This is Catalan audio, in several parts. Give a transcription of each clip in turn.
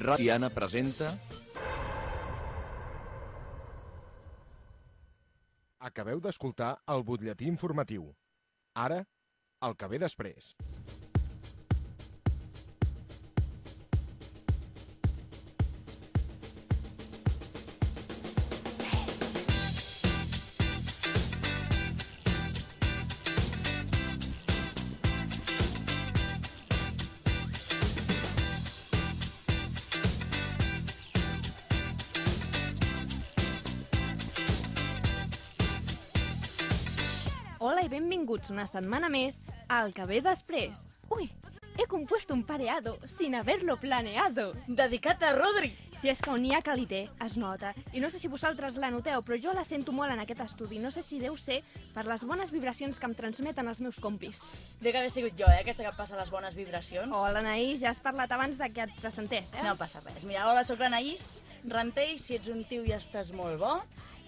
Radiana presenta... Acabeu d'escoltar el butlletí informatiu. Ara, el que ve després. Hola i benvinguts una setmana més al que ve després. Ui, he compuesto un pareado sin haberlo planeado. Dedicat a Rodri. Si és que on hi ha que li té, es nota. I no sé si vosaltres la noteu, però jo la sento molt en aquest estudi. No sé si deu ser per les bones vibracions que em transmeten els meus compis. Deu que haver sigut jo, eh, aquesta que passa les bones vibracions. Hola, Naís, ja has parlat abans de que et presentés, eh? No passa res. Mira, hola, sóc l'Anaïs Rentell. Si ets un tio i estàs molt bo,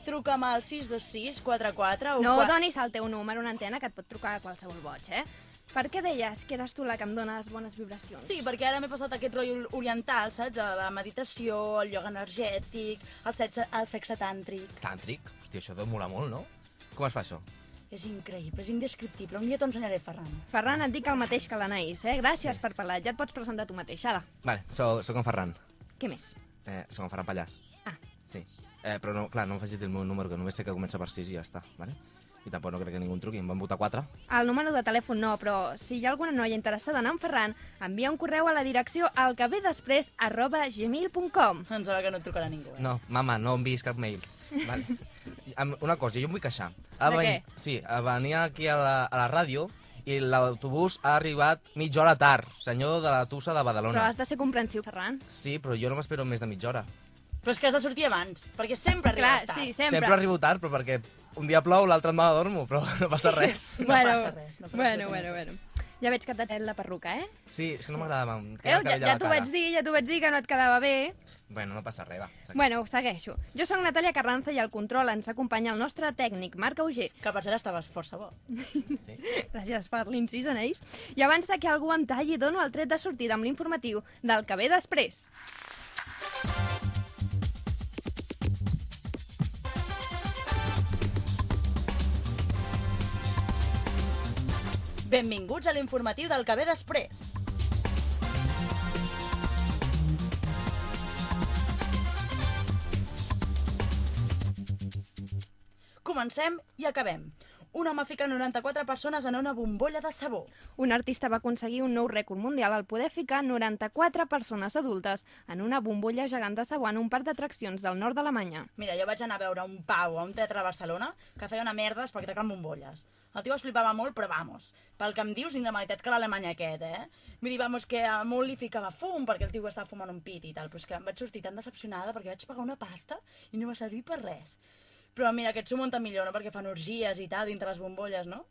truca'm al 626 44 No donis el teu número a una antena que et pot trucar a qualsevol boig, eh? Per què deies que eres tu la que em dona les bones vibracions? Sí, perquè ara m'he passat aquest rotllo oriental, saps? A la meditació, el ioga energètic, el sexe, el sexe tàntric. Tàntric? Hòstia, això deu molar molt, no? Com es fa això? És increïble, és indescriptible. Un dia t'ho ensenyaré, Ferran. Ferran, et dic el mateix que l'Anaïs, eh? Gràcies per parlar. Ja et pots presentar tu mateix, ara. Vale, soc, soc en Ferran. Què més? Eh, soc en Ferran Pallàs. Ah. Sí. Eh, però no, clar, no em facis dir el meu número, que només sé que comença per 6 i ja està, vale? I tampoc no crec que ningú em truqui, em van votar 4. El número de telèfon no, però si hi ha alguna noia interessada en en Ferran, envia un correu a la direcció al que ve després arroba gmail.com. Em sembla que no et trucarà ningú, eh? No, mama, no enviïs cap mail. Vale. Una cosa, jo em vull queixar. De ven- què? Sí, a venir aquí a la, a la ràdio i l'autobús ha arribat mitja hora tard, senyor de la Tussa de Però Badalona. has de ser comprensiu, Ferran. Sí, però jo no m'espero més de mitja hora. Però és que has de sortir abans, perquè sempre Clar, arribes tard. sí, Sempre. sempre. Arribo tard, però perquè un dia plou, l'altre em m'adormo, però no passa res. No bueno, passa res, no passa bueno, bueno, bueno. Ja veig que t'ha tret la perruca, eh? Sí, és que no m'agrada. em Veus, queda ja, ja t'ho vaig dir, ja t'ho vaig dir que no et quedava bé. Bueno, no passa res, va. seguim. Bueno, segueixo. Jo sóc Natàlia Carranza i al control ens acompanya el nostre tècnic, Marc Auger. Que per cert estaves força bo. Sí. Gràcies per l'incís, Anaïs. I abans de que algú em talli, dono el tret de sortida amb l'informatiu del que ve després. Benvinguts a l'informatiu del que ve després. Comencem i acabem. Un home fica 94 persones en una bombolla de sabó. Un artista va aconseguir un nou rècord mundial al poder ficar 94 persones adultes en una bombolla gegant de sabó en un parc d'atraccions del nord d'Alemanya. Mira, jo vaig anar a veure un pau a un teatre a Barcelona que feia una merda espectacle amb bombolles. El tio es flipava molt, però vamos, pel que em dius, ni la meitat que l'Alemanya aquest, eh? Vull dir, vamos, que a molt li ficava fum perquè el tio estava fumant un pit i tal, però és que em vaig sortir tan decepcionada perquè vaig pagar una pasta i no va servir per res. Però mira, aquest s'ho munta millor, no? Perquè fan orgies i tal dintre les bombolles, no?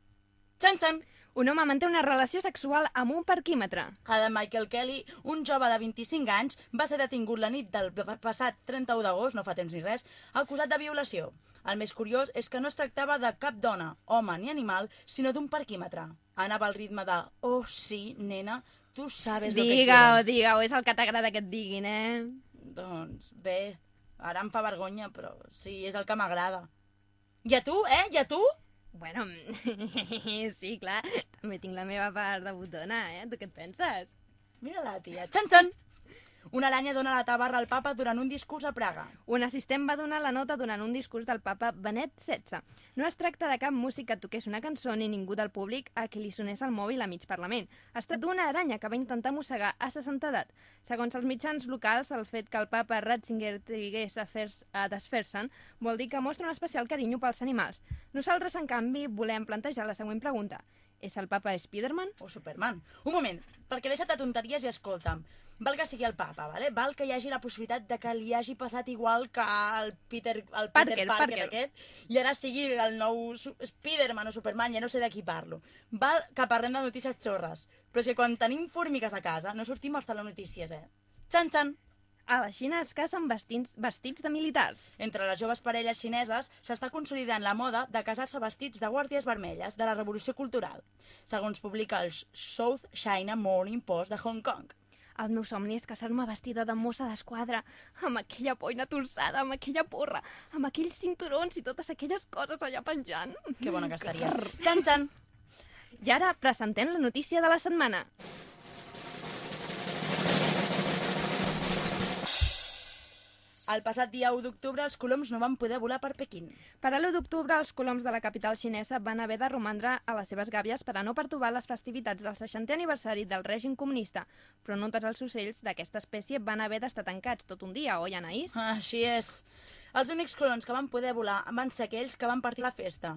Txan, txan! Un home manté una relació sexual amb un parquímetre. Adam Michael Kelly, un jove de 25 anys, va ser detingut la nit del pa- passat 31 d'agost, no fa temps ni res, acusat de violació. El més curiós és que no es tractava de cap dona, home ni animal, sinó d'un parquímetre. Anava al ritme de «Oh, sí, nena, tu sabes lo que Digue-ho, quiero». digue-ho, és el que t'agrada que et diguin, eh? Doncs bé, ara em fa vergonya, però sí, és el que m'agrada. I a tu, eh? I a tu? Bueno, sí, clar, també tinc la meva part de botona, eh? Tu què et penses? Mira la tia. Txan, txan! Una aranya dona la tabarra al papa durant un discurs a Praga. Un assistent va donar la nota durant un discurs del papa Benet XVI. No es tracta de cap músic que toqués una cançó ni ningú del públic a qui li sonés el mòbil a mig Parlament. Es tracta d'una aranya que va intentar mossegar a sa santedat. Segons els mitjans locals, el fet que el papa Ratzinger trigués a, a desfer-se'n vol dir que mostra un especial carinyo pels animals. Nosaltres, en canvi, volem plantejar la següent pregunta. És el papa Spiderman? o Superman. Un moment, perquè deixa't de tonteries i escolta'm. Val que sigui el papa, vale? val que hi hagi la possibilitat de que li hagi passat igual que el Peter, el Parker, Peter Parker, Parker. aquest, i ara sigui el nou Spiderman o Superman, ja no sé de qui parlo. Val que parlem de notícies xorres, però és que quan tenim formigues a casa no sortim als telenotícies, eh? Txan, txan! A la Xina es casen vestits, vestits de militars. Entre les joves parelles xineses s'està consolidant la moda de casar-se vestits de guàrdies vermelles de la Revolució Cultural, segons publica el South China Morning Post de Hong Kong. El meu somni és casar-me vestida de mossa d'esquadra, amb aquella poina torçada, amb aquella porra, amb aquells cinturons i totes aquelles coses allà penjant. Que bona que estaries. Xan, xan. I ara presentem la notícia de la setmana. El passat dia 1 d'octubre els coloms no van poder volar per Pequín. Per a l'1 d'octubre, els coloms de la capital xinesa van haver de romandre a les seves gàbies per a no pertobar les festivitats del 60è aniversari del règim comunista, però no tots els ocells d'aquesta espècie van haver d'estar tancats tot un dia, oi, Anaïs? Així és. Els únics coloms que van poder volar van ser aquells que van partir la festa.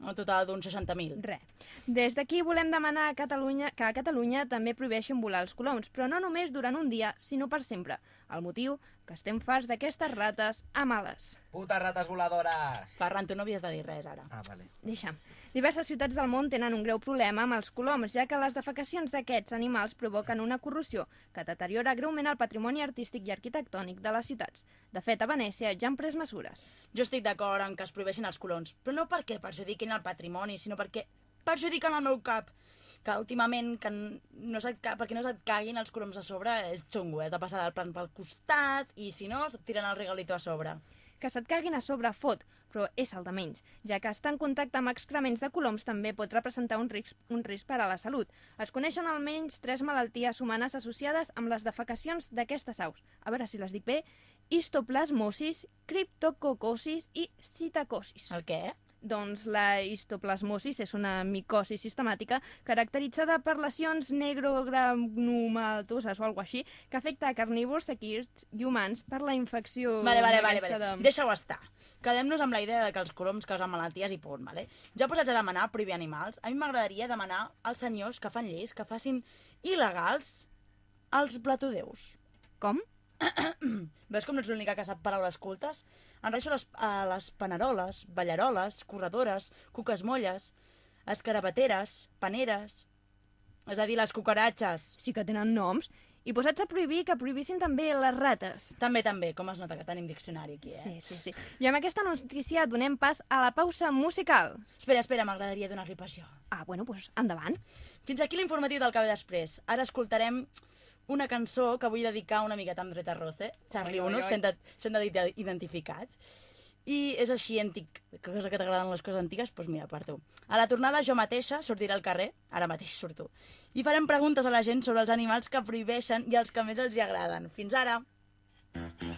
Un total d'uns 60.000. Re. Des d'aquí volem demanar a Catalunya que a Catalunya també prohibeixin volar els coloms, però no només durant un dia, sinó per sempre. El motiu, que estem farts d'aquestes rates a males. Putes rates voladores! Ferran, tu no havies de dir res ara. Ah, vale. Deixa'm. Diverses ciutats del món tenen un greu problema amb els coloms, ja que les defecacions d'aquests animals provoquen una corrosió que deteriora greument el patrimoni artístic i arquitectònic de les ciutats. De fet, a Venècia ja han pres mesures. Jo estic d'acord en que es prohibeixin els colons, però no perquè perjudiquin el patrimoni, sinó perquè perjudiquen el meu cap. Que últimament, que no se't, perquè no se't caguin els coloms a sobre, és xungo, has de passar del plan pel costat, i si no, se't tiren el regalito a sobre. Que se't caguin a sobre fot, però és el de menys, ja que estar en contacte amb excrements de coloms també pot representar un risc, un risc per a la salut. Es coneixen almenys tres malalties humanes associades amb les defecacions d'aquestes aus. A veure si les dic bé. Histoplasmosis, criptococosis i citacosis. El què? Doncs la histoplasmosis és una micosi sistemàtica caracteritzada per lesions negrogranulomatoses o alguna així que afecta a carnívors, equirs i humans per la infecció Vale, vale, vale, vale. de- Deixa-ho estar. Quedem-nos amb la idea de que els coloms causen malalties i punt, vale? Ja posats a demanar prohibir animals, a mi m'agradaria demanar als senyors que fan lleis que facin il·legals els platodeus. Com? Veus com no ets l'única que sap paraules cultes? Em reixo les, a les paneroles, ballaroles, corredores, cuques molles, escarabateres, paneres... És a dir, les cucaratxes. Sí que tenen noms. I posats a prohibir que prohibissin també les rates. També, també, com es nota que tenim diccionari aquí, eh? Sí, sí, sí. I amb aquesta notícia donem pas a la pausa musical. Espera, espera, m'agradaria donar-li passió. Ah, bueno, doncs endavant. Fins aquí l'informatiu del que ve després. Ara escoltarem una cançó que vull dedicar una miqueta amb Rita Roce, Charlie Uno, sent de- identificats. I és així antic, cosa que t'agraden les coses antigues, doncs mira, per tu. A la tornada jo mateixa sortiré al carrer, ara mateix surto, i farem preguntes a la gent sobre els animals que prohibeixen i els que més els hi agraden. Fins ara! Mm-hmm.